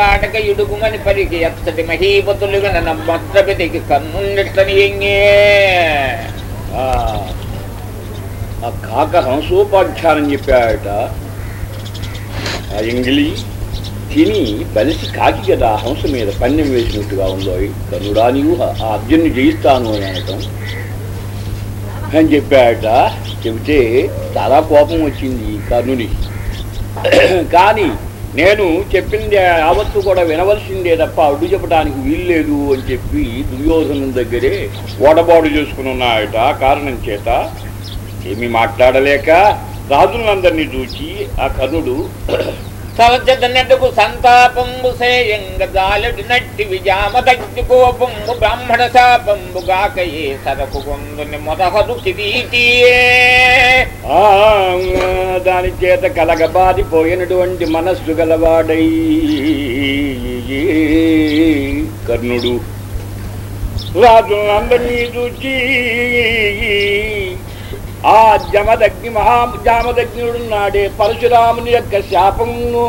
మాట్లాడక ఇడుగుమని పలికి ఎత్తటి మహీపతులుగా నన్న మొత్రపెతికి కన్నుండెట్టనియంగే ఆ ఆ కాక హంసోపాఖ్యానం చెప్పాడట ఆ ఎంగిలి తిని బలిసి కాకి కదా హంస మీద పన్నెం వేసినట్టుగా ఉందో కనుడా నీవు ఆ అర్జున్ని జయిస్తాను అని అనటం అని చెప్పాడట చెబితే చాలా కోపం వచ్చింది కర్ణుని కానీ నేను చెప్పింది యావత్తు కూడా వినవలసిందే తప్ప అడ్డు చెప్పడానికి వీల్లేదు అని చెప్పి దుర్యోధనం దగ్గరే ఓడబాడు చేసుకుని ఉన్నాయట కారణం చేత ఏమీ మాట్లాడలేక రాజులందరినీ చూచి ఆ కర్ణుడు సవచదనెటకు సంతాపంబు సేయంగ జాలడి నట్టి విజామ తగ్గి కోపంబు బ్రాహ్మణ శాపంబు గాకయే సరకు కొందుని మొదహరు కిరీటియే. ఆ దాని చేత కలగబాదిపోయినటువంటి మనస్సు గలవాడై. కర్ణుడు రాజులందరినీ చూచి ఆ జమదగ్ని మహా జామదగ్నుడున్నాడే పరశురాముని యొక్క శాపమును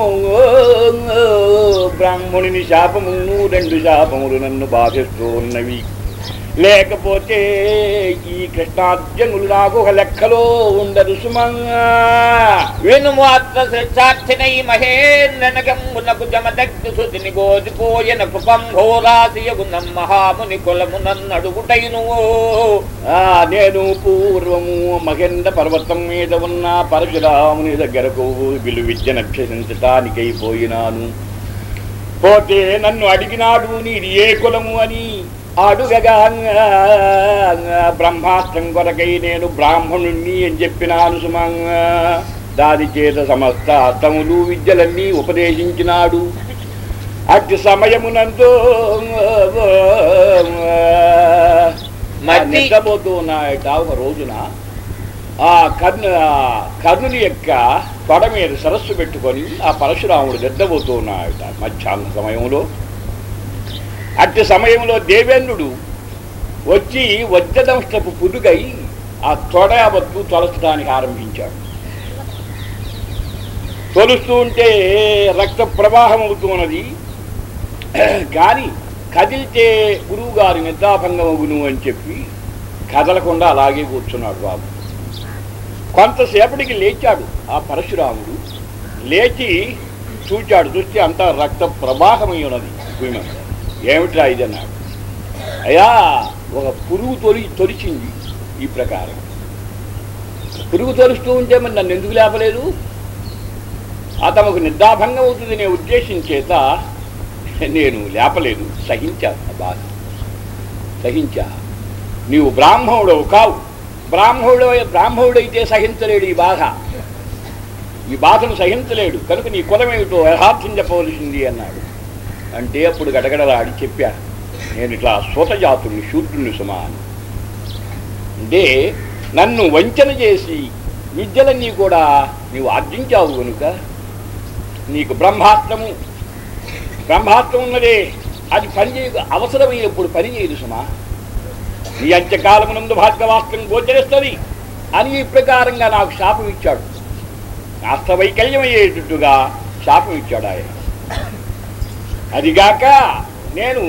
బ్రాహ్మణుని శాపమును రెండు శాపములు నన్ను బాధిస్తూ ఉన్నవి. లేకపోతే ఈ కృష్ణార్జునులు నాకు ఒక లెక్కలో ఉండదు సుమంగా వెనుమాత్ర శ్రేష్టార్థినై మహేంద్రనగంబునకు జమదగ్ని సుతిని గోదిపోయన కృపంభోరాశియగుణం మహాముని కులమునన్నడుగుటైను. ఆ నేను పూర్వము మహేంద్ర పర్వతం మీద ఉన్న పరశురాముని దగ్గరకు విలు విద్యను అభ్యసించటానికై పోయినాను. పోతే నన్ను అడిగినాడు నీది ఏ కులము? అని అడుగగా బ్రహ్మాస్త్రం కొరకై నేను బ్రాహ్మణుణ్ణి అని చెప్పినాను సుమంగా దాని చేత సమస్త అర్థములు విద్యలన్నీ ఉపదేశించినాడు. అట్టి సమయమునందు మతి- నిద్రపోతూ ఉన్నాయట ఒక రోజున. ఆ కర్ణ కర్ణుని యొక్క తొడ మీద సరస్సు పెట్టుకొని ఆ పరశురాముడు నిద్రపోతూ ఉన్నాయట మధ్యాహ్న సమయంలో. అట్టి సమయంలో దేవేంద్రుడు వచ్చి వజ్రదంష్టపు పుదుగై ఆ తొడ వద్దు తొలచడానికి ఆరంభించాడు. తొలుస్తూ ఉంటే రక్త ప్రవాహం అవుతున్నది కానీ కదిలితే గురువు గారి నిద్రాభంగం అవును అని చెప్పి కదలకుండా అలాగే కూర్చున్నాడు బాబు. కొంతసేపటికి లేచాడు ఆ పరశురాముడు. లేచి చూచాడు చూస్తే అంతా రక్త ప్రవాహమై ఉన్నది భూమి ఏమిట్రా ఇది అన్నాడు. అయ్యా ఒక పురుగు తొలి తొలిచింది ఈ ప్రకారం. పురుగు తొలుస్తూ ఉంటే మరి నన్ను ఎందుకు లేపలేదు? ఆ తమకు నిద్రాభంగం అవుతుందనే ఉద్దేశం చేత నేను లేపలేదు. సహించా ఆ బాధ. సహించా. నీవు బ్రాహ్మణుడవు కావు. బ్రాహ్మణుడు బ్రాహ్మణుడైతే సహించలేడు ఈ బాధ. ఈ బాధను సహించలేడు. కనుక నీ కులమేమిటో యథార్థం చెప్పవలసింది అన్నాడు. అంటే అప్పుడు గడగడలాడి చెప్పాను. నేను ఇట్లా సూతజాతుడిని శూద్రుని సుమా అని అంటే నన్ను వంచన చేసి విద్యలన్నీ కూడా నీవు ఆర్జించావు కనుక నీకు బ్రహ్మాస్త్రము బ్రహ్మాస్త్రం ఉన్నదే. అది పని అవసరమయ్యేప్పుడు పనిచేయదు పని చేయదు సుమా. నీ అంత్యకాలమునందు భార్గవాస్త్రం గోచరిస్తుంది అని ఈ ప్రకారంగా నాకు శాపం ఇచ్చాడు. శాస్త్ర వైకల్యమయ్యేటట్టుగా శాపం ఇచ్చాడు ఆయన. అదిగాక నేను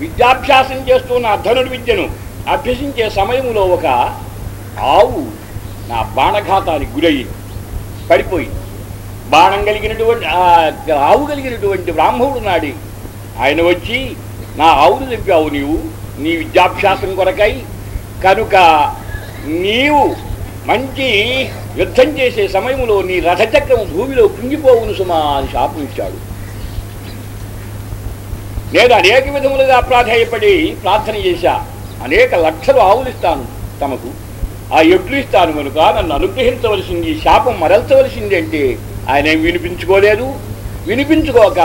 విద్యాభ్యాసం చేస్తున్న ధనుడి విద్యను అభ్యసించే సమయంలో ఒక ఆవు నా బాణఘాతానికి గురయ్యింది పడిపోయింది. బాణం కలిగినటువంటి ఆవు కలిగినటువంటి బ్రాహ్మణుడు నాడి ఆయన వచ్చి నా ఆవును చంపావు నీవు నీ విద్యాభ్యాసం కొరకై కనుక నీవు మంచి యుద్ధం చేసే సమయంలో నీ రథచక్రం భూమిలో కుంగిపోవును సుమా అని శాపం ఇచ్చాడు. నేను అనేక విధములుగా ప్రాధాయపడి ప్రార్థన చేశా. అనేక లక్షలు ఆవులు ఇస్తాను తమకు. ఆ ఎడ్లు ఇస్తాను కనుక నన్ను అనుగ్రహించవలసింది శాపం మరల్చవలసింది అంటే ఆయన ఏం వినిపించుకోలేదు? వినిపించుకోక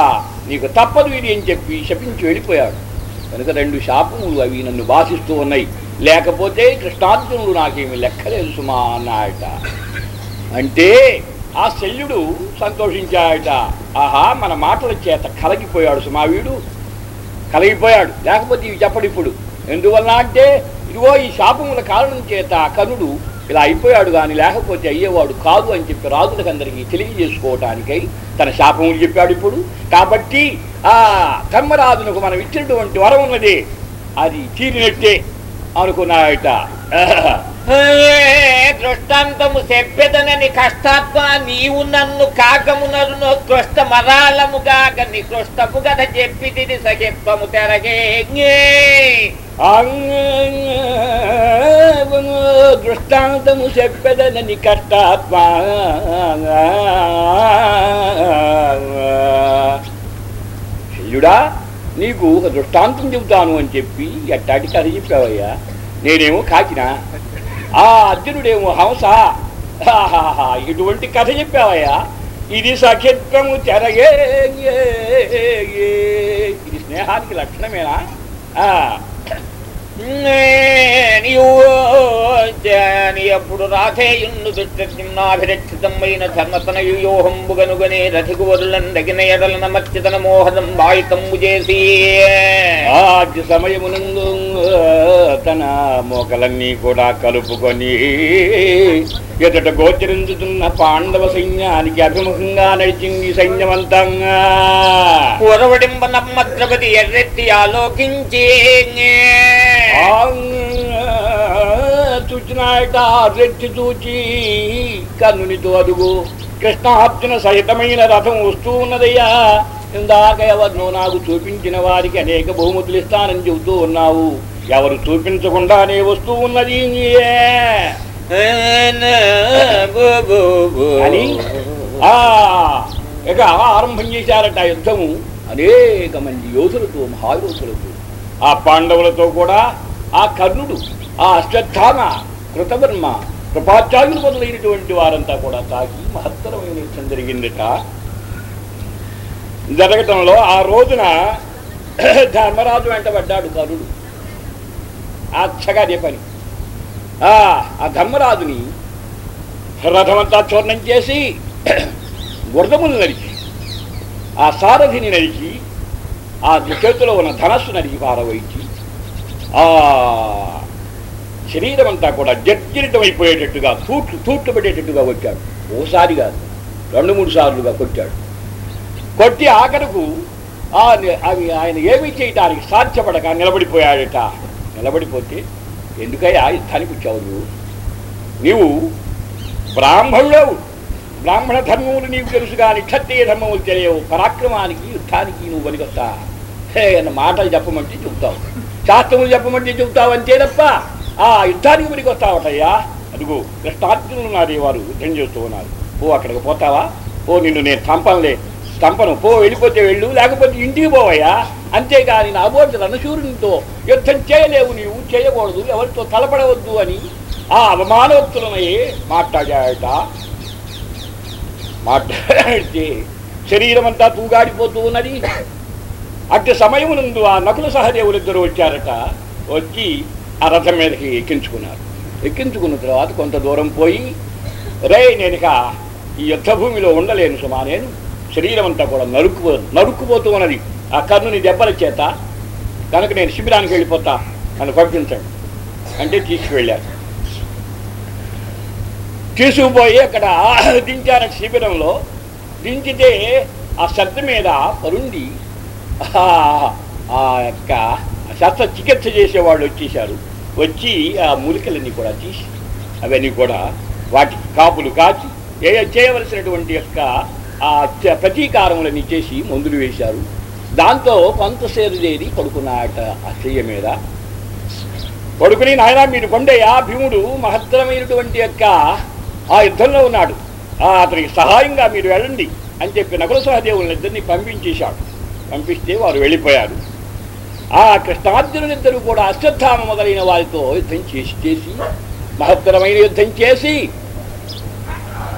నీకు తప్పదు ఇది అని చెప్పి శపించి వెళ్ళిపోయాడు. కనుక రెండు శాపములు అవి నన్ను బాధిస్తూ ఉన్నాయి. లేకపోతే కృష్ణార్జునుడు నాకేమి లెక్కలేదు సుమా అన్నాయట అంటే ఆ శల్యుడు సంతోషించాయట ఆహా మన మాటల చేత కలగిపోయాడు సుమా వీడు. కలిగిపోయాడు. లేకపోతే ఇవి చెప్పడు ఇప్పుడు. ఎందువల్ల అంటే ఇదిగో ఈ శాపముల కారణం చేత కనుడు ఇలా అయిపోయాడు కానీ లేకపోతే అయ్యేవాడు కాదు అని చెప్పి రాజులకందరికీ తెలియజేసుకోవటానికై తన శాపములు చెప్పాడు ఇప్పుడు. కాబట్టి ఆ ధర్మరాజునకు మనం ఇచ్చినటువంటి వరం ఉన్నది. అది తీరినట్టే అనుకున్నాయట దృష్టాంతము చెప్పెదనని కష్టాత్మ నీవు నన్ను కాకమునరును కృష్ణ మరాలము కాక నీ కృష్ణపు కథ చెప్పితిది సకెత్వము తెరగే దృష్టాంతము చెప్పెదనని కష్టాత్మ. శల్యుడా నీకు ఒక దృష్టాంతం చెబుతాను అని చెప్పి ఎట్టాటి కథ చెప్పావయ్యా? నేనేమో కాకినా. ఆ అర్జునుడేమో హంస. ఇటువంటి కథ చెప్పావయ్యా. ఇది సఖిత్వము చెరగే ఇది స్నేహానికి లక్షణమేనా? ఆ, నీవు నీ అప్పుడు రాధేయున్ను దుష్టనాభిరక్షితమైన ధర్మతనయుయోహంబుగనుగనే రథికు వరులందగిన ఎడల నమర్చితన మోహనం బాయితంబు చేసి ఆద్య సమయమునందు తన మోకలన్నీ కూడా కలుపుకొని ఎదుట గోచరించుతున్న పాండవ సైన్యానికి అభిముఖంగా నడిచింది సైన్యమంతంగా. పూర్వడింబ నమ్మద్రపతి ఎర్రెత్తి ఆలోకించి చూచినాయట రెట్టి చూచి కన్నునితో అదుగు. కృష్ణార్జున సహితమైన రథం వస్తూ ఉన్నదయ్యా. ఇందాక ఎవరినో నాకు చూపించిన వారికి అనేక బహుమతులు ఇస్తానని చెబుతూ ఉన్నావు. ఎవరు చూపించకుండానే వస్తూ ఉన్నది అని ఆ ఇక ఆరంభం చేశారట యుద్ధము. అనేక మంది యోధులతో మహాయోధులతో ఆ పాండవులతో కూడా ఆ కర్ణుడు ఆ అశ్వత్థామ కృతవర్మ కృపాచార్యులు మొదలైనటువంటి వారంతా కూడా తాగి మహత్తరమైన యుద్ధం జరిగిందట. జరగటంలో ఆ రోజున ధర్మరాజు వెంటబడ్డాడు కరుడు అచ్చగానే పని. ఆ ఆ ధర్మరాజుని రథమంతా చూర్ణం చేసి గుర్దములు నరికి ఆ సారథిని నరికి ఆ చేతిలో ఉన్న ధనస్సు నరికి పారవయించి ఆ శరీరం అంతా కూడా జర్జరితం అయిపోయేటట్టుగా తూట్లు తూట్లు పెట్టేటట్టుగా కొట్టాడు. ఓసారి కాదు రెండు మూడు సార్లుగా కొట్టాడు. కొట్టి ఆఖరకు అవి ఆయన ఏమీ చేయటానికి సాధ్యపడక నిలబడిపోయాడట. నిలబడిపోతే ఎందుకయ్యా యుద్ధానికి వచ్చావు? నువ్వు నీవు బ్రాహ్మణుడవు. బ్రాహ్మణ ధర్మములు నీకు తెలుసు కానీ క్షత్రియ ధర్మములు తెలియవు. పరాక్రమానికి యుద్ధానికి నువ్వు పనికొస్తా మాటలు చెప్పమంటే చెబుతావు. శాస్త్రములు చెప్పమంటే చెబుతావు అంతే తప్ప ఆ యుద్ధానికి పనికొస్తావటయ్యా అదిగో కృష్ణార్జునులు ఉన్నారు వారు యుద్ధం చేస్తూ ఉన్నారు. ఓ అక్కడికి పోతావా? ఓ నిన్ను నేను చంపనులే చంపను. పో వెళ్ళిపోతే వెళ్ళు లేకపోతే ఇంటికి పోవయ్యా. అంతేగాని నా బోటి రణశూరునితో యుద్ధం చేయలేవు నీవు చేయకూడదు ఎవరితో తలపడవద్దు అని ఆ అవమానవక్తులమయ్యే మాట్లాడాడట. మాట్లాడితే శరీరం అంతా తూగాడిపోతూ ఉన్నది. అట్టి సమయమునందు ఆ నకుల సహదేవులిద్దరూ వచ్చారట వచ్చి ఆ రథం మీదకి ఎక్కించుకున్నారు. ఎక్కించుకున్న తర్వాత కొంత దూరం పోయి రే నేను ఇక ఈ యుద్ధ భూమిలో ఉండలేను సుమా నేను శరీరం అంతా కూడా నరుక్కుపో నరుక్కుపోతూ ఉన్నది. ఆ కర్ణుని దెబ్బల చేత కనుక నేను శిబిరానికి వెళ్ళిపోతా నన్ను పంపించండి. అంటే తీసుకువెళ్ళారు. తీసుకుపోయి అక్కడ దించారు శిబిరంలో. దించితే ఆ శ్రద్ధ మీద పరుండి ఆ ఆ యొక్క శస్త్ర చికిత్స చేసేవాళ్ళు వచ్చేసారు వచ్చి ఆ మూలికలన్నీ కూడా తీసి అవన్నీ కూడా వాటికి కాపులు కాచి ఏ చేయవలసినటువంటి యొక్క ఆ ప్రతీకారములన్నీ చేసి మందులు వేశారు. దాంతో పంతసేరు చేరి పడుకున్నాట ఆ చెయ్య మీద. పడుకుని నాయన మీరు కొండయ్యా భీముడు మహత్తరమైనటువంటి యొక్క ఆ యుద్ధంలో ఉన్నాడు. ఆ అతనికి సహాయంగా మీరు వెళ్ళండి అని చెప్పి నకుల సహదేవులను ఇద్దరిని పంపించేశాడు. పంపిస్తే వారు వెళ్ళిపోయారు. ఆ కృష్ణార్జునులిద్దరూ కూడా అశ్వత్థామ మొదలైన వారితో యుద్ధం చేసి చేసి మహత్తరమైన యుద్ధం చేసి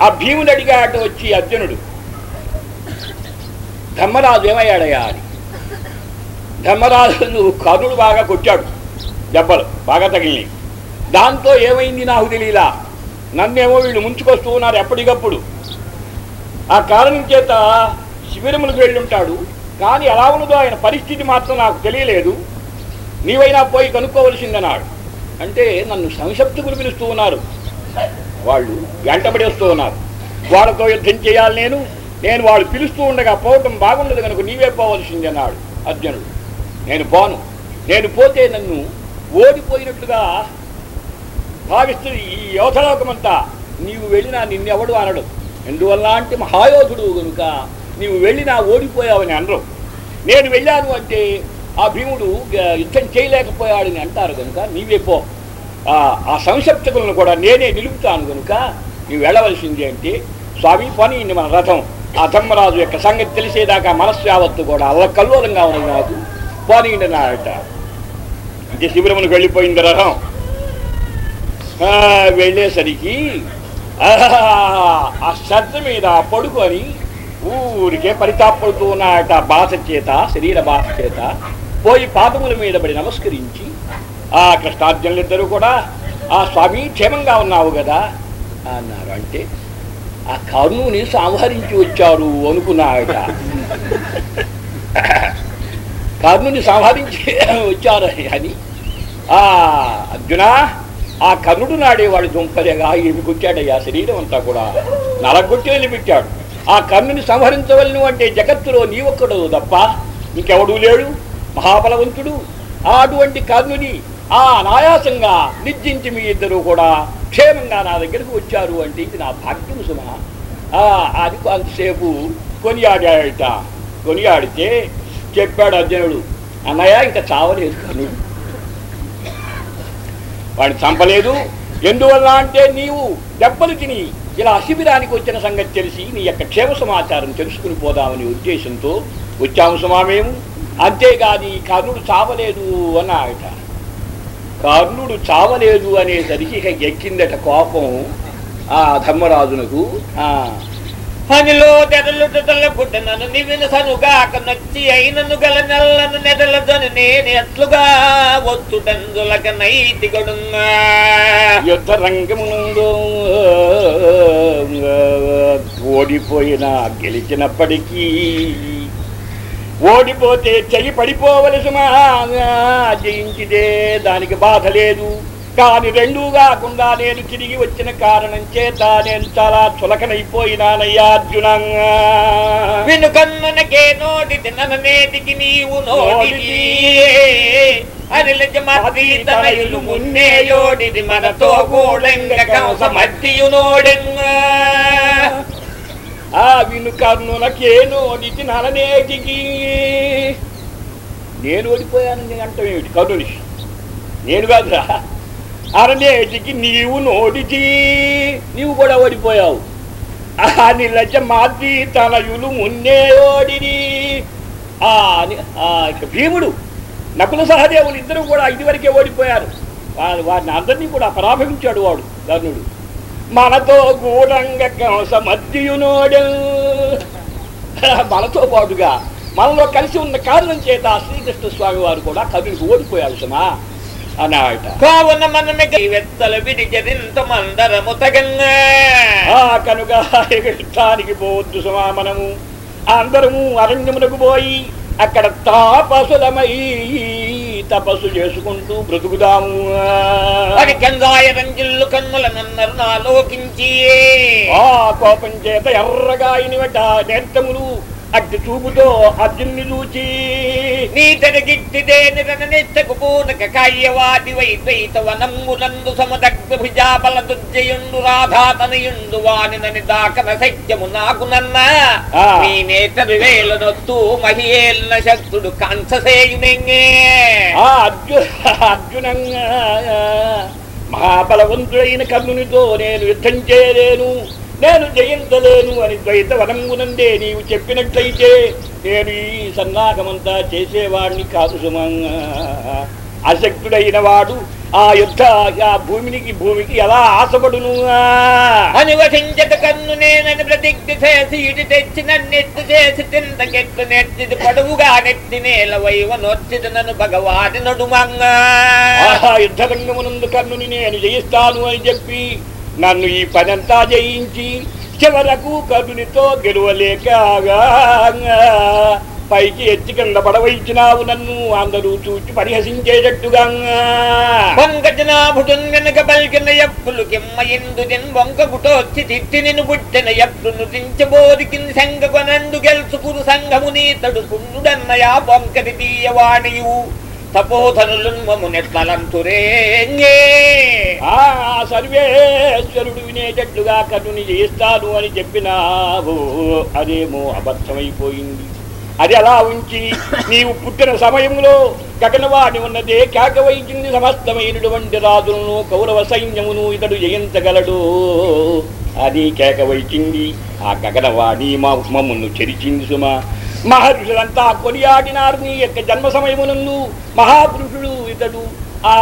ఆ భీముని అడిగాట వచ్చి అర్జునుడు ధర్మరాజు ఏమయ్యాడయ్యా అని. ధర్మరాజు కర్ణుడు బాగా కొట్టాడు దెబ్బలు బాగా తగిలినాయి. దాంతో ఏమైంది నాకు తెలియలా? నన్నేమో వీళ్ళు ముంచుకొస్తూ ఉన్నారు ఎప్పటికప్పుడు. ఆ కారణం చేత శిబిరములకు వెళ్ళుంటాడు. కానీ ఎలా ఉన్నదో ఆయన పరిస్థితి మాత్రం నాకు తెలియలేదు. నీవైనా పోయి కనుక్కోవలసిందన్నాడు. అంటే నన్ను సంశప్తుకులు పిలుస్తూ ఉన్నారు. వాళ్ళు వెంటబడి వస్తూ ఉన్నారు. వాళ్ళతో యుద్ధం చేయాలి నేను. నేను వాళ్ళు పిలుస్తూ ఉండగా పోవటం బాగుండదు కనుక నీవే పోవలసింది అన్నాడు అర్జునుడు. నేను పోను. నేను పోతే నన్ను ఓడిపోయినట్లుగా భావిస్తుంది ఈ యోధలోకమంతా నీవు వెళ్ళినా నిన్నెవడు అనడు. ఎందువల్ల అంటే మహాయోధుడు కనుక నీవు వెళ్ళినా ఓడిపోయావని అనరు. నేను వెళ్ళాను అంటే ఆ భీముడు యుద్ధం చేయలేకపోయాడని అంటారు కనుక నీవే పో. ఆ ఆ కూడా నేనే నిలుపుతాను కనుక నీవు వెళ్ళవలసింది అంటే స్వామి పని మన రథం. ఆ ధర్మరాజు యొక్క సంగతి తెలిసేదాకా మనస్సు యావత్తు కూడా అల్లకల్లోలంగా ఉన్నది నాకు. పోనీయండి నాయట ఇది శిబిరమునికి వెళ్ళిపోయింది రథం. వెళ్ళేసరికి ఆ శ్రద్ధ మీద పడుకొని ఊరికే పరితాపడుతూ ఉన్నాయట బాధ చేత శరీర బాధ చేత. పోయి పాదముల మీద పడి నమస్కరించి ఆ కృష్ణార్జునులిద్దరూ కూడా ఆ స్వామి క్షేమంగా ఉన్నావు కదా? అన్నారు. అంటే ఆ కర్ణుని సంహరించి వచ్చారు అనుకున్నాయట. కర్ణుని సంహరించి వచ్చారు అని. ఆ అర్జున ఆ కర్ణుడు నాడేవాడు దుంపలేగా ఏమికొచ్చాడయ్యా శరీరం అంతా కూడా. నలగొట్టి వెళ్ళిపెట్టాడు ఆ కర్ణుని సంహరించవలను అంటే జగత్తులో నీ ఒక్కడు తప్ప ఇంకెవడూ లేడు? మహాబలవంతుడు. అటువంటి కర్ణుని ఆ అనాయాసంగా నిర్జించి మీ ఇద్దరు కూడా క్షేమంగా నా దగ్గరకు వచ్చారు అంటే ఇది నా భాగ్యం సుమ. ఆ, అది కొంతసేపు కొనియాడాడట కొనియాడితే చెప్పాడు అర్జునుడు అన్నయ్య ఇంకా చావలేదు కర్ణుడు. వాడిని చంపలేదు. ఎందువల్ల అంటే నీవు దెబ్బలు తిని ఇలా శిబిరానికి వచ్చిన సంగతి తెలిసి నీ యొక్క క్షేమ సమాచారం తెలుసుకుని పోదామనే ఉద్దేశంతో వచ్చాము సుమా మేము అంతేగాని ఈ కర్ణుడు చావలేదు అన్నాయట కర్ణుడు చావలేదు అనేసరికి ఇక ఎక్కిందట కోపం ఆ ధర్మరాజునకు. ఆ పనిలో తెరలుటల పుట్టినను నివినసనుగాక నచ్చి అయినను గల నెల్లను నెదలదను నేను ఎట్లుగా ఒత్తుటందులక నైతిగడున్నా యుద్ధ రంగముందు ఓడిపోయినా గెలిచినప్పటికీ ఓడిపోతే చెయ్యి పడిపోవలసిన జయించితే దానికి బాధ లేదు. కాని రెండూ కాకుండా నేను తిరిగి వచ్చిన కారణం చేత నేను చాలా చులకనైపోయినానయ్యా అర్జునంగా వినుకన్నునకే నోటి తిననేటికి నీవు నోటి అనిలజ మతీతనయులు మున్నే యోడిది మనతో కూడంగ కంస మధ్యయు నోడెంగా ఆ విను కర్ణులకే నోడితి నలనేటికి నేను ఓడిపోయానని అంటాం ఏమిటి? కర్ణుని. నేను కాదురా. అరనేటికి నీవు నోడితి నీవు కూడా ఓడిపోయావు. ఆ నిలజ మాది తనయులు మున్నే ఓడిని ఆ భీముడు నకుల సహదేవులు ఇద్దరు కూడా ఇదివరకే ఓడిపోయారు. వారి వారిని అందరినీ కూడా పరాభవించాడు వాడు కర్ణుడు మనతో గూఢంగ కంస మధ్యునోడు మనతో పాటుగా మనలో కలిసి ఉన్న కారణం చేత శ్రీకృష్ణ స్వామి వారు కూడా కర్ణుడికి ఓడిపోయాడు సుమా. అన్నాడట కావున మనమిక వెత్తల విడిజరింత మందరము తగంగా ఆ కనుక యుద్ధానికి పోవద్దు సుమా మనము అందరము అరణ్యమునకు పోయి అక్కడ తాపసులమై తపస్సు చేసుకుంటూ బ్రతుకుదాము. అది గంగాయ రంజిల్లు కన్నుల నన్నరు నాలోకించి ఆ కోపం చేత ఎర్రగా ఇనివట నేత్రములు అట్టి చూపుతో అర్జున్ని చూచి నీతడి గిట్టిదే నిరన నెత్తకు పూనక కాయ్యవాది వైద్వైత వనమ్ములందు సమదగ్ధ భుజాబల దుర్జయుండు రాధాతనయుండు వానినని దాకన సత్యము నాకు నన్న. నీ నేతరు వేలనొత్తు మహిళన శక్తుడు కంససేయునెంగే ఆ అర్జు అర్జునంగా మహాబలవంతుడైన కర్ణునితో నేను యుద్ధం చేయలేను. నేను జయించలేను అని ద్వైత వనంగునందే నీవు చెప్పినట్లయితే నేను ఈ సన్నాహమంతా చేసేవాడిని కాదు సుమంగా అశక్తుడైన వాడు ఆ యుద్ధ ఆ భూమినికి భూమికి ఎలా ఆశపడును? అనువసించట కన్ను నేనని ప్రతిజ్ఞ చేసి ఇటు తెచ్చి నన్నెత్తి చేసి తింతకెట్టు నెత్తిది పొడవుగా నెత్తి నేల వైవ నొచ్చిది నన్ను భగవాని నడుమంగా. యుద్ధరంగమునందు కర్ణుని నేను జయిస్తాను అని చెప్పి నన్ను ఈ పనంతా జయించి చివరకు కర్ణునితో గెలవలేక పైకి ఎత్తి కింద పడవయించినావు నన్ను అందరూ చూచి పరిహసించేటట్టుగా పొంగజనాభుడున్ వెనుక పలికిన ఎప్పులు కిమ్మ వంక గుటొచ్చి తిట్టి నిన్ను పుట్టిన ఎప్పులు దించబోదికిన్ సంగ కొనందు గెలుచుకురు సంఘము తీయవాణియు. తపోధనులు ఆ సర్వేశ్వరుడు వినేటట్లుగా కర్ణుని చేస్తాను అని చెప్పినావు. అదేమో అబద్ధమైపోయింది. అది అలా ఉంచి నీవు పుట్టిన సమయంలో గగనవాణి ఉన్నదే కేకవయించింది సమస్తమైనటువంటి రాజులను కౌరవ సైన్యమును ఇతడు జయించగలడు. అది కేకవైచింది ఆ గగనవాణి మా మమ్మను చెరిచింది సుమా. మహర్షులంతా కొనియాడినారు నీ యొక్క జన్మ సమయమునందు మహాపురుషుడు ఇతడు ఆ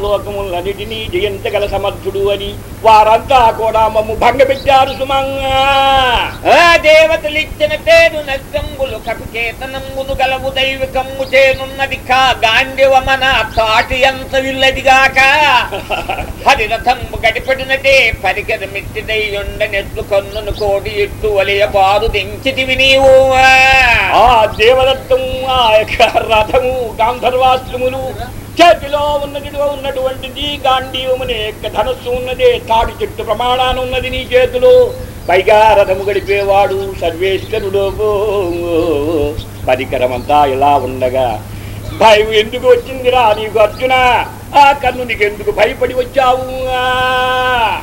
లోకములన్నిటినీ జయించగల సమర్థుడు అని వారంతా కూడా మమ్ము భంగపెట్టారు సుమంగా. దేవతలిచ్చిన పేరు నష్టంబులు కపికేతనంబును గలవు దైవికమ్ము చేనున్నది కా గాండివమన తాటి అంత విల్లదిగాక హరిరథంబు గడిపెడినటే పరికర మిట్టిదయ్యుండ నెట్లు కన్నును కోడి ఇట్టు వలయ బారు దించితివి నీవు. ఆ దేవదత్తము ఆ యొక్క రథము గాంధర్వాస్త్రములు చేతిలో ఉన్నదిగా ఉన్నటువంటిది గాంధీవమునే యొక్క ధనస్సు ఉన్నదే తాడు చెట్టు ప్రమాణాన్ని ఉన్నది నీ చేతిలో. పైగా రథము గడిపేవాడు సర్వేశ్వరుడు పరికరమంతా ఇలా ఉండగా భయం ఎందుకు వచ్చిందిరా నీకు అర్జున? ఆ కన్నునికి ఎందుకు భయపడి వచ్చావు?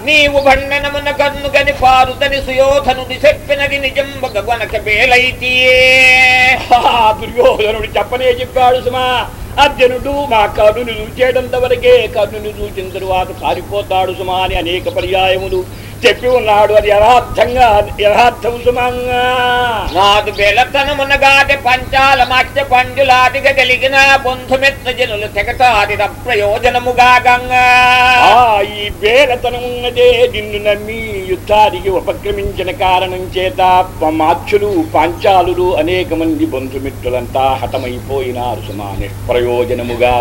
నీవు భండనమున కన్ను గని పారుదని సుయోధనుడి చెప్పినది నిజంబగ గొనక బేలైతీ దుర్యోధనుడు చెప్పనే చెప్పాడు సుమా అర్జునుడు మా కర్ణుని చూచేటంత వరకే కర్ణుని చూచిన తరువాత పారిపోతాడు సుమా అని అనేక పర్యాయములు చెప్పి ఉన్నాడు. అది యథార్థంగా యథార్థం సుమంగా నాదు బెలతనమునగాది పంచాల మత్స్య పండులాదిగ కలిగిన బంధుమిత్ర జనులు తెగటాది ప్రయోజనముగా గంగా. ఈ బేలతనం ఉన్నదే నిన్ను నమ్మి యుద్ధానికి ఉపక్రమించిన కారణం చేత మాచ్యులు పాంచాలులు అనేక మంది బంధుమిత్రులంతా హతమైపోయినారు సుమా. ప్రయోజనముగా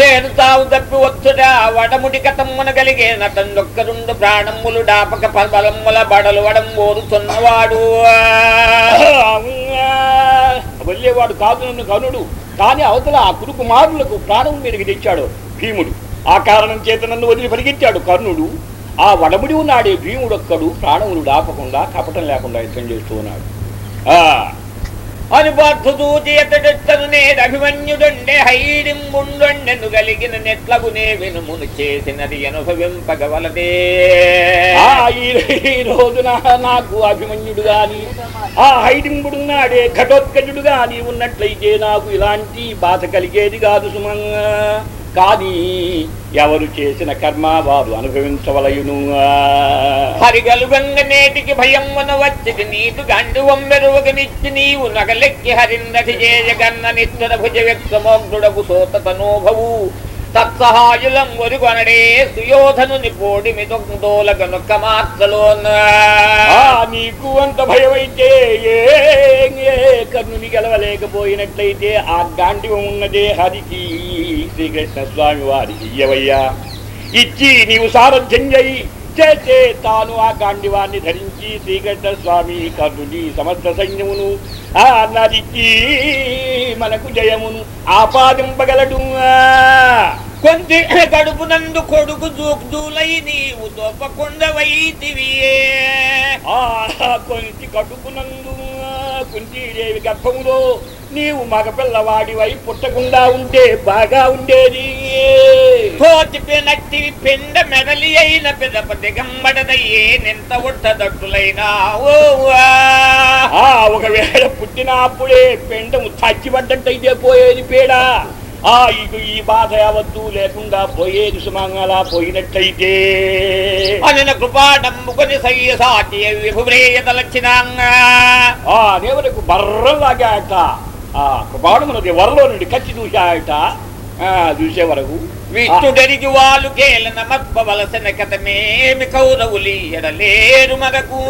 నేను తావు తప్పి వచ్చుడా వడముడి కతమ్మున కలిగే నతందొక్క రెండు ప్రాణములు డాపక బలముల బడలు వడం ఓరుతున్నవాడు వెళ్ళేవాడు కాదు నన్ను కనుడు. కానీ అవతల ఆ కురుకుమారులకు ప్రాణం మీదకి తెచ్చాడు భీముడు. ఆ కారణం చేత నన్ను వదిలి పరిగెత్తాడు కర్ణుడు. ఆ వడముడి ఉన్నాడే భీముడొక్కడు ప్రాణములు దాపకుండా కపటం లేకుండా యుద్ధం చేస్తూ ఉన్నాడు. ఆ అనుబద్ధు దూచి ఎతడెత్తను నేడు అభిమన్యుడుండే వినుమును చేసినది అనుభవింపగవలదే ఈ రోజున నాకు అభిమన్యుడు గాని ఆ హైడింపుడున్నాడే ఘటోత్కజుడు గాని ఉన్నట్లయితే నాకు ఇలాంటి బాధ కలిగేది కాదు సుమంగా కానీ ఎవరు చేసిన కర్మ వారు అనుభవించవలయును. హరిగలుగంగ నేటికి భయం వచ్చి నీటు గండు వంబెరువగనిచ్చి నీవు నగలెక్కి హరిందటి చేయగన్న నిత్తున భుజ వ్యక్తమోగ్రుడకు సోత తనోభవు తత్సహాయులం ఒరుగొనడే సుయోధనుని పోడి మిదొందోలగనొక్క మాత్రలోన ఆ నీకు అంత భయమైతే ఏ కర్ణుని గెలవలేకపోయినట్లయితే ఆ గాండివం ఉన్నదే హరికి శ్రీకృష్ణ స్వామి వారికి ఇయ్యవయ్యా ఇచ్చి నీవు సారథ్యం చేయి చేస్తే తాను ఆ కాండివాన్ని ధరించి శ్రీకృష్ణ స్వామి కర్ణుని సమస్త సైన్యమును ఆ నరికి మనకు జయమును ఆపాదింపగలడు. కొంది కడుపునందు కొడుకు దూక్దూలై నీవు దొప్పకుండవైతివియే ఆ కొంచి కడుపునందు కుంతీదేవి గర్భములో నీవు మగపిల్లవాడివై పుట్టకుండా ఉంటే బాగా ఉండేది. తోచిపినట్టివి పిండ మెడలి అయిన పిదప దిగంబడదయ్యే నింత ఉట్టదట్టులైనా ఓ ఆ ఒకవేళ పుట్టినప్పుడే పెండము చచ్చిపడ్డట్టయితే పోయేది పేడ? ఆ ఇటు ఈ బాధ యావత్తు లేకుండా పోయేది సుమంగళ పోయినట్టయితే అనిన కృపాడంబుకొని సయ్య సాటి విభువ్రేయతలచ్చినాంగా ఆ దేవులకు బర్రలాగాట ఆ కృపాణమునది వరలో నుండి కచ్చి చూశాయట ఆ చూసే వరకు. విష్ణుడరికి వాళ్ళు కేలన మత్పవలసిన కథమేమి కౌరవులి ఎడలేరు మగకు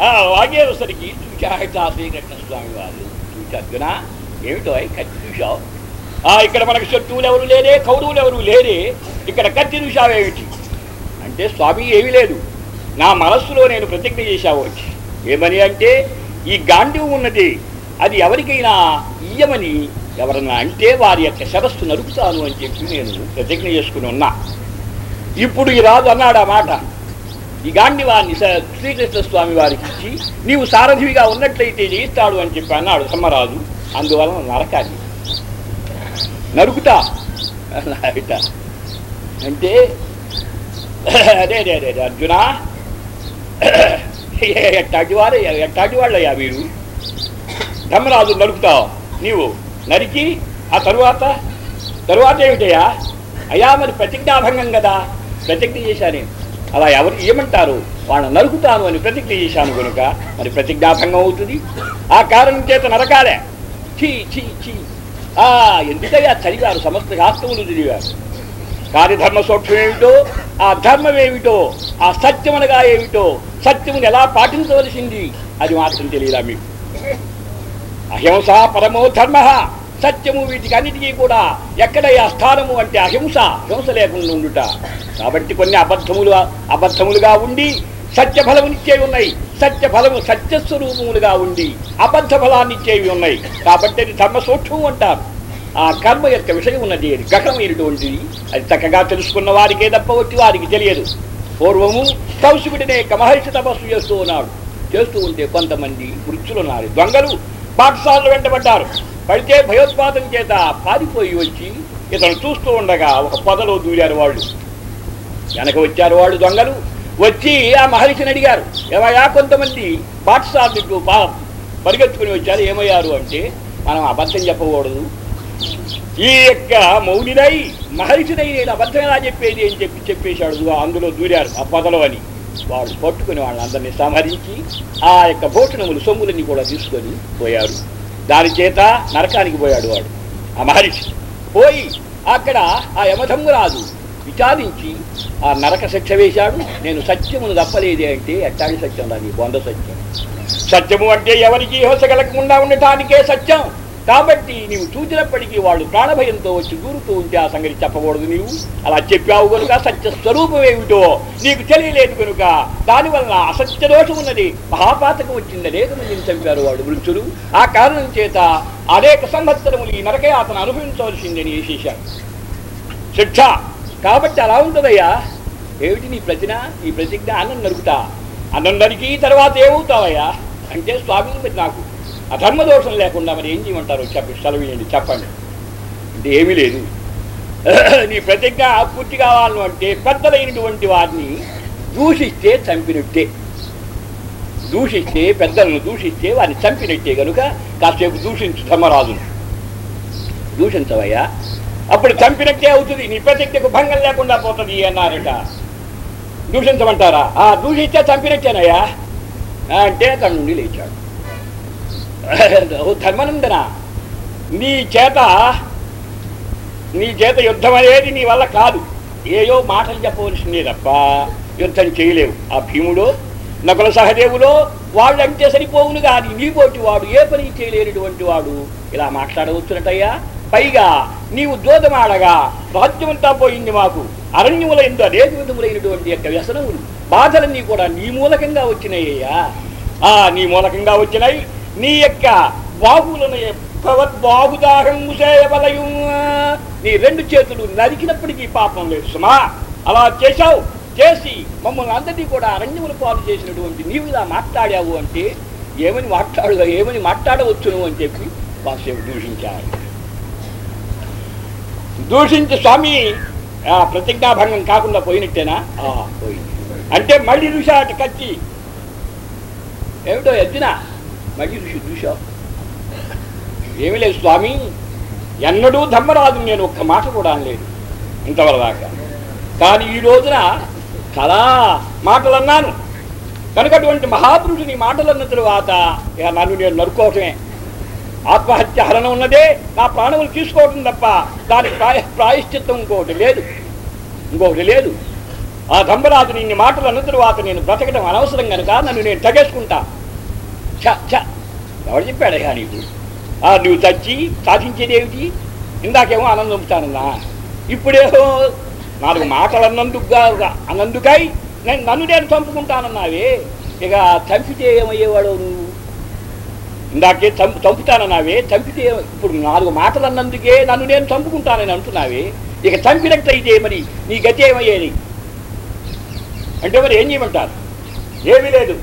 ఆ వాగేసరికి చూశాయట శ్రీకృష్ణ స్వామి వాళ్ళు. చూశార్జున ఏమిటో కత్తిరుషావు ఆ ఇక్కడ మనకు శత్రువులు ఎవరు లేరే కౌరవులు ఎవరు లేరే ఇక్కడ కత్తి అంటే స్వామి ఏమీ లేదు. నా మనస్సులో నేను ప్రతిజ్ఞ చేశావు వచ్చి. ఏమని అంటే ఈ గాంధీవం ఉన్నది అది ఎవరికైనా ఇయ్యమని ఎవరన్నా అంటే వారి యొక్క శరస్సు నడుపుతాను అని చెప్పి నేను ప్రతిజ్ఞ చేసుకుని ఉన్నా. ఇప్పుడు ఈ రాజు అన్నాడు ఆ మాట. ఈ గాంధీవాన్ని స- శ్రీకృష్ణ స్వామి వారికి ఇచ్చి నీవు సారథివిగా ఉన్నట్లయితే జయిస్తాడు అని చెప్పి అన్నాడు సమ్మరాజు అందువలన నరకాలి. నరుకుతా. అన్నాడట. అంటే. అదే అదే అదే అర్జున. ఎట్టాటి వారే ఎట్టాటి వాళ్ళయ్యా మీరు? ధర్మరాజు నరుకుతావు నీవు నరికి ఆ తరువాత తరువాత ఏమిటయ్యా? అయ్యా మరి ప్రతిజ్ఞాభంగం కదా. ప్రతిజ్ఞ చేశాను. అలా ఎవరు ఏమంటారు? వాళ్ళని నరుకుతాను అని ప్రతిజ్ఞ చేశాను కనుక మరి ప్రతిజ్ఞాభంగం అవుతుంది. ఆ కారణం చేత నరకాలే. ఛీ ఛీ చీ. ఆ ఎందుకయ్యా చదివారు సమస్త శాస్త్రములు చదివారు కార్యధర్మ సూక్ష్మం ఏమిటో ఆ ధర్మం ఏమిటో ఆ సత్యం అనగా ఏమిటో సత్యమును ఎలా పాటించవలసింది? అది మాత్రం తెలియదా మీకు? అహింస పరమో ధర్మ. సత్యము వీటికి అన్నిటికీ కూడా ఎక్కడయ్యా స్థానము అంటే అహింస హింస లేకుండా ఉండుట. కాబట్టి కొన్ని అబద్ధములు అబద్ధములుగా ఉండి సత్య ఫలమునిచ్చేవి ఉన్నాయి. సత్య ఫలము సత్యస్వరూపములుగా ఉండి అబద్ధ ఫలాన్ని ఇచ్చేవి ఉన్నాయి. కాబట్టి అది ధర్మసూక్ష్మం అంటారు. ఆ కర్మ యొక్క విషయం ఉన్నది. అది గహనమైనటువంటిది అది చక్కగా తెలుసుకున్న వారికే తప్ప వచ్చి వారికి తెలియదు. పూర్వము కౌశికుడినే మహర్షి తపస్సు చేస్తూ ఉన్నాడు చేస్తూ ఉంటే కొంతమంది వృత్తులు ఉన్నారు దొంగలు పాఠశాలలో వెంటబడ్డారు. పడితే భయోత్పాదం చేత పారిపోయి వచ్చి ఇతను చూస్తూ ఉండగా ఒక పొదలో దూరారు వాళ్ళు. వెనక వచ్చారు వాళ్ళు దొంగలు. వచ్చి ఆ మహర్షిని అడిగారు ఏమయ్యా కొంతమంది పాఠశాలకు పరిగెత్తుకుని వచ్చారు ఏమయ్యారు అంటే మనం అబద్ధం చెప్పకూడదు. ఈ యొక్క మౌనినై మహర్షినై నేను అబద్ధం ఎలా చెప్పేది అని చెప్పి చెప్పేశాడు అందులో దూరారు ఆ పొదలు అని. వాళ్ళు పట్టుకుని వాళ్ళందరినీ సంహరించి ఆ యొక్క భూషణములు సొమ్ములని కూడా తీసుకొని పోయారు. దాని చేత నరకానికి పోయాడు వాడు ఆ మహర్షి. పోయి అక్కడ ఆ యమధమ్మురాజు విచారించి ఆ నరక శిక్ష వేశాడు. నేను సత్యమును తప్పలేదే అంటే ఎట్టాడి సత్యం రాని బొంద సత్యం. సత్యము అంటే ఎవరికి హింస కలగకుండా ఉండటానికే సత్యం. కాబట్టి నీవు చూచినప్పటికీ వాళ్ళు ప్రాణభయంతో వచ్చి దూరుతూ ఉంటే ఆ సంగతి చెప్పకూడదు నీవు. అలా చెప్పావు కనుక సత్య స్వరూపం ఏమిటో నీకు తెలియలేదు కనుక దానివల్ల అసత్య దోషం ఉన్నది. మహాపాతకం వచ్చింది అనేక మందిని చంపారు వాడు వృత్తులు ఆ కారణం చేత అనేక సంవత్సరములు ఈ నరకయాతను అనుభవించవలసిందని వేసేశారు శిక్ష. కాబట్టి అలా ఉంటుందయ్యా. ఏమిటి నీ ప్రతిన ఈ ప్రతిజ్ఞ అన్నం నరుకుతా. అన్నం నరికి తర్వాత ఏమవుతావయ్యా? అంటే స్వామి మరి నాకు. అధర్మ దోషం లేకుండా మరి ఏం చేయమంటారు? చెప్పి సెలవేయండి చెప్పండి. అంటే ఏమీ లేదు. నీ ప్రతిజ్ఞ పూర్తి కావాలను అంటే పెద్దలైనటువంటి వారిని దూషిస్తే చంపినట్టే. దూషిస్తే పెద్దలను దూషిస్తే వారిని చంపినట్టే కనుక కాసేపు దూషించు ధర్మరాజును. దూషించవయ్యా. అప్పుడు చంపినట్టే అవుతుంది. నీ ప్రతిజ్ఞకు భంగం లేకుండా పోతుంది అన్నారట. దూషించమంటారా? ఆ దూషిస్తే చంపినట్టేనయ్యా? అంటే అతడి నుండి లేచాడు. ధర్మనందన నీ చేత నీ చేత యుద్ధం అనేది నీ వల్ల కాదు. ఏయో మాటలు చెప్పవలసిందే తప్ప యుద్ధం చేయలేవు. ఆ భీముడు నకుల సహదేవులో వాళ్ళంటే సరిపోవును కానీ నీపోటి వాడు ఏ పని చేయలేనటువంటి వాడు. ఇలా మాట్లాడవచ్చునటయ్యా? పైగా నీవు దోదమాడగా రాజ్యమంతా పోయింది మాకు. అరణ్యముల ఎందు అనేక విధములైనటువంటి యొక్క వ్యసనములు. బాధలన్నీ కూడా నీ మూలకంగా వచ్చినాయ్యా. ఆ నీ మూలకంగా వచ్చినాయి. నీ యొక్క బాహువులను భగవద్బాహుదాహం ముసేయబలయు. నీ రెండు చేతులు నరికినప్పటికీ పాపం లేదు సుమా. అలా చేశావు. చేసి మమ్మల్ని అందరినీ కూడా అరణ్యములు పాలు చేసినటువంటి నీవు ఇలా మాట్లాడావు అంటే ఏమని మాట్లాడు ఏమని మాట్లాడవచ్చును అని చెప్పి వాసుదేవుడు దూషించాడు. దూషించి స్వామి ఆ, ప్రతిజ్ఞాభంగం కాకుండా పోయినట్టేనా? ఆ, పోయింది. అంటే మళ్ళీ చూశాట కచ్చి. ఏమిటో ఎద్దినా మళ్ళీ చూసి చూసావు ఏమీ లేదు స్వామి ఎన్నడూ ధర్మరాజు నేను ఒక్క మాట కూడా అనలేదు ఇంతవరదాకా. కానీ ఈ రోజున చాలా మాటలు అన్నాను కనుక అటువంటి మహాపురుషుని మాటలు అన్న తరువాత ఇక నన్ను నేను నరుకోవటమే ఆత్మహత్య హరణ ఉన్నదే నా ప్రాణములు తీసుకోవటం తప్ప దానికి ప్రాయ ప్రాయశ్చిత్తం ఇంకొకటి లేదు. ఇంకొకటి లేదు. ఆ ధర్మరాజు ఇన్ని మాటలు అన్న తరువాత నేను బ్రతకడం అనవసరం కనుక నన్ను నేను తగేసుకుంటా. ఛ ఛ ఎవరు చెప్పాడయ్యా నీకు? ఆ నువ్వు చచ్చి సాధించేది ఏమిటి? ఇందాకేమో ఆనందం ఇప్పుడేమో నాలుగు మాటలు అన్నందుకుగా అన్నందుకై నేను నన్ను నేను చంపుకుంటానన్నావే. ఇక చంపితే ఏమయ్యేవాడు నువ్వు? ఇందాకే చంపు చంపుతానన్నావే చంపితే ఇప్పుడు నాలుగు మాటలు అన్నందుకే నన్ను నేను చంపుకుంటానని అంటున్నావే. ఇక చంపినట్టయితే మరి నీ గతి ఏమయ్యేది? అంటే మరి ఏం చేయమంటారు? ఏమీ లేదు.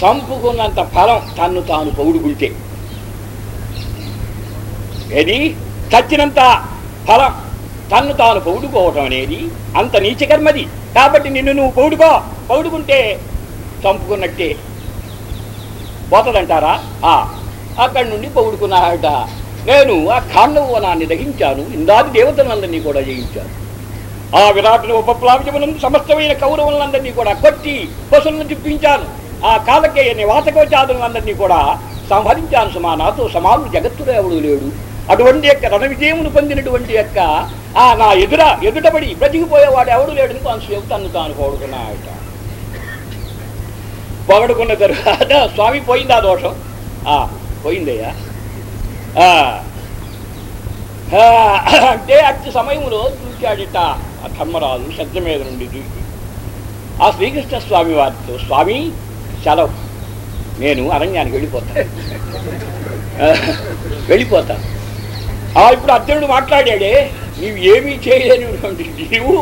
చంపుకున్నంత ఫలం తన్ను తాను పౌడుకుంటే ఏది? చచ్చినంత ఫలం తన్ను తాను పౌడుకోవటం అనేది అంత నీచకర్మది కాబట్టి నిన్ను నువ్వు పౌడుకో పౌడుకుంటే చంపుకున్నట్టే పోతదంటారా ఆ అక్కడి నుండి పొగుడుకున్నాడట నేను ఆ ఖాండవనాన్ని దహించాను. ఇందాది దేవతలందరినీ కూడా జయించాను. ఆ విరాటును ఉపప్లావ్యములను సమస్తమైన కౌరవులందరినీ కూడా కొట్టి పశువులను తిప్పించాను. ఆ కాలకేయ నివాసకోచాదులందరినీ కూడా సంహరించాను సుమా. నాతో సమానులు జగత్తులో ఎవడు లేడు. అటువంటి యొక్క రణ విజయమును పొందినటువంటి యొక్క ఆ నా ఎదుర ఎదుటబడి బ్రతికిపోయేవాడు ఎవడు లేడని కొంతసేపు తను తాను కోరుకున్నాయట పొగడుకున్న తరువాత స్వామి పోయిందా దోషం? ఆ పోయిందయ్యా. ఆ, అంటే అట్టి సమయంలో చూశాడట ఆ ధర్మరాజు శ్రద్ధ మీద నుండి దూకి ఆ శ్రీకృష్ణ స్వామి వారితో స్వామి సెలవు నేను అరణ్యానికి వెళ్ళిపోతాను ఆ, వెళ్ళిపోతా. ఆ ఇప్పుడు అర్జునుడు మాట్లాడాడే నీవు ఏమీ చేయలేనిటువంటి నీవు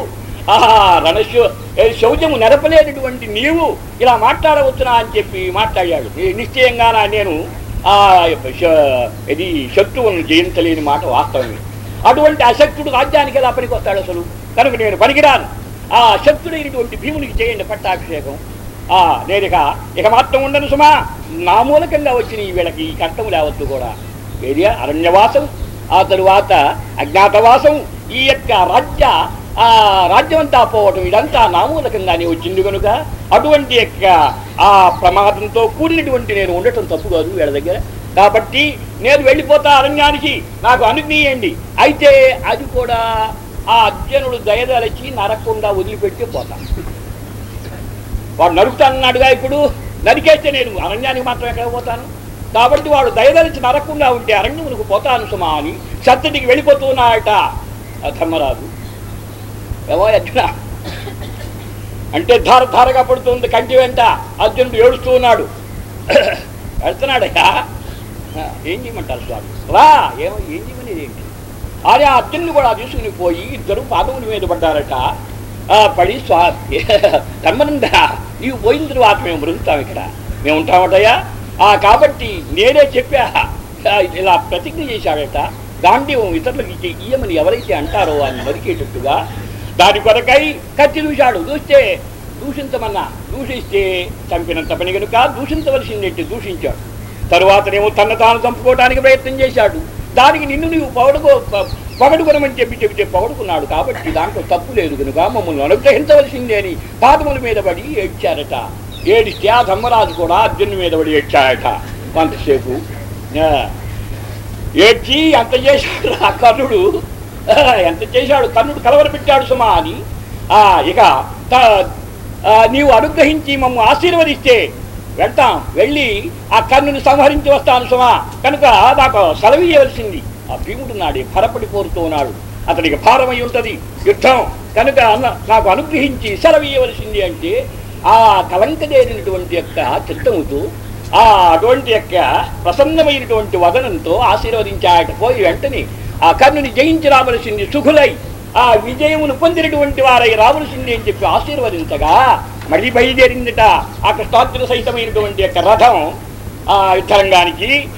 ఆ రణశౌ ఏ శౌచము నెరపలేనటువంటి నీవు ఇలా మాట్లాడవచ్చునా అని చెప్పి మాట్లాడాడు. నీ- నిశ్చయంగానా నేను ఆ శ- ఇది శత్రువులను జయించలేని మాట వాస్తవమే. అటువంటి అశక్తుడు రాజ్యానికి ఎలా పనికొస్తాడు అసలు? కనుక నేను పనికిరాను. ఆ శక్తుడైనటువంటి భీమునికి చేయండి పట్టాభిషేకం. ఆ నేను ఇక ఇక మాత్రం ఉండను సుమా. నా మూలకంగా వచ్చిన ఈ వీళ్ళకి ఈ కష్టం లేవద్దు కూడా. ఏరియా అరణ్యవాసం ఆ తరువాత అజ్ఞాతవాసం ఈ యొక్క రాజ్య ఆ రాజ్యమంతా పోవటం ఇదంతా నామూలకంగానే వచ్చింది కనుక అటువంటి యొక్క ఆ ప్రమాదంతో కూడినటువంటి నేను ఉండటం తప్పు కాదు వీళ్ళ దగ్గర. కాబట్టి నేను వెళ్ళిపోతా అరణ్యానికి నాకు అనుజ్ఞీయండి అయితే అది కూడా ఆ అర్జునుడు దయదలచి నరకుండా వదిలిపెట్టి పోతా. వాడు నరుకుతానన్నాడుగా ఇప్పుడు. నరికేస్తే నేను అరణ్యానికి మాత్రం ఎక్కడ పోతాను? కాబట్టి వాడు దయదలిచి నరకుండా ఉంటే అరణ్యమునకు పోతాను సుమా అని సత్తటికి వెళ్ళిపోతున్నాడట ధర్మరాజు. ఏమో అర్జున అంటే ధార ధారగా పడుతుంది కంటి వెంట. అర్జునుడు ఏడుస్తూ ఉన్నాడు. వెళ్తున్నాడయ్యా ఏం చేయమంటారు స్వామి? రా ఏమో ఏం చేయమనేది ఏంటి? అదే ఆ అర్జునుడు కూడా తీసుకుని పోయి ఇద్దరు పాదవుని మీద పడ్డారట. ఆ, పడి స్వా ధర్మనంద నీవు పోయిన తర్వాత మేము మృగుతాం ఇక్కడ. మేము ఉంటామటయ్యా? ఆ కాబట్టి నేనే చెప్పా. ఇలా ప్రతిజ్ఞ చేశాడట. గాంధీవం ఇతరులకు ఇయ్యమని ఎవరైతే అంటారో అని మరికేటట్టుగా దాని కొరకై కత్తి దూశాడు దూస్తే దూషించమన్నా దూషిస్తే చంపినంత పని కనుక దూషించవలసిందేంటి? దూషించాడు. తరువాతనేమో తన తాను చంపుకోవడానికి ప్రయత్నం చేశాడు. దానికి నిన్ను నీవు పౌడుకో పగడుకునమని చెప్పి చెబితే పగడుకున్నాడు కాబట్టి దాంట్లో తప్పు లేదు కనుక మమ్మల్ని అనుగ్రహించవలసిందే అని పాదముల మీద పడి ఏడ్చారట. ఏడిస్తే ఆ ధర్మరాజు కూడా అర్జును మీద పడి ఏడ్చాయట కొంతసేపు. ఏడ్చి అంత చేశాడు ఆ కర్ణుడు ఎంత చేశాడు? కర్ణుడు కలవరపెట్టాడు సుమా అని. ఆ, ఇక ఆ, నీవు అనుగ్రహించి మమ్మ ఆశీర్వదిస్తే వెళ్తాం. వెళ్ళి ఆ కర్ణుని సంహరించి వస్తాను సుమా. కనుక నాకు సెలవు ఇవ్వవలసింది ఆ భీముడు నాడే భరపడి కోరుతూ ఉన్నాడు. అతనికి భారమై ఉంటది. యుద్ధం. కనుక నాకు అనుగ్రహించి సెలవు ఇవ్వవలసింది అంటే ఆ కలంకదేరినటువంటి యొక్క చిత్తముతో ఆ అటువంటి యొక్క ప్రసన్నమైనటువంటి వదనంతో ఆశీర్వదించాట పోయి వెంటనే ఆ కర్ణుని జయించి రావలసింది సుఖులై ఆ విజయమును పొందినటువంటి వారై రావలసింది అని చెప్పి ఆశీర్వదించగా మళ్ళీ బయలుదేరిందిట ఆ కృష్ణార్జున సహితమైనటువంటి యొక్క రథం ఆ యుద్ధరంగానికి.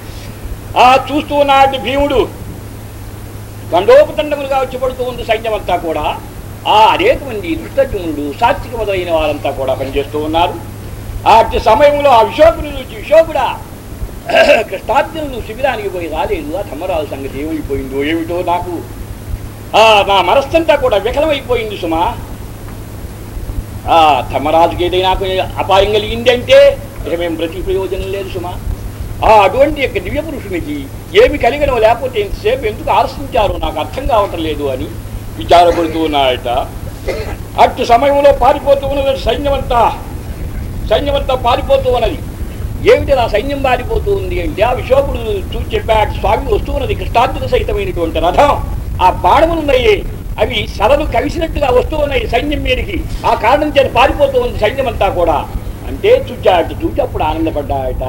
ఆ చూస్తూ ఉన్నాడు భీముడు. దండోపదండములుగా వచ్చి పడుతూ ఉంది సైన్యమంతా కూడా. ఆ అనేక మంది దుష్టజనుడు సాత్విక మొదలైన వారంతా కూడా పనిచేస్తూ ఉన్నారు. ఆ సమయంలో ఆ విశోకుని చూసి విశోకుడా కృష్ణార్జునుడు శిబిరానికి పోయి రాలేదు. ఆ ధర్మరాజు సంగతి ఏమైపోయిందో ఏమిటో నాకు? ఆ నా మనస్సంతా కూడా వికలమైపోయింది సుమా. ఆ ధర్మరాజుకి ఏదైనా అపాయం కలిగింది అంటే ఇక మేము ప్రతి ప్రయోజనం లేదు సుమా. ఆ అటువంటి యొక్క దివ్య పురుషునికి ఏమి కలిగడం లేకపోతే ఇంతసేపు ఎందుకు ఆలోచించారో నాకు అర్థం కావటం లేదు అని విచారపడుతూ ఉన్నాయట అటు సమయంలో పారిపోతూ ఉన్నది సైన్యమంతా. సైన్యమంతా పారిపోతూ ఉన్నది. ఏమిటి నా సైన్యం పారిపోతూ ఉంది అంటే ఆ విశోకుడు చూసి చెప్పాడు స్వామి వస్తూ ఉన్నది కృష్ణార్జున సహితమైనటువంటి రథం. ఆ బాణములున్నాయి అవి సరలు కలిసినట్టుగా వస్తూ ఉన్నాయి సైన్యం మీదకి. ఆ కారణం చేత పారిపోతూ ఉంది సైన్యమంతా కూడా. అంటే చూచాట చూచి అప్పుడు ఆనందపడ్డాయట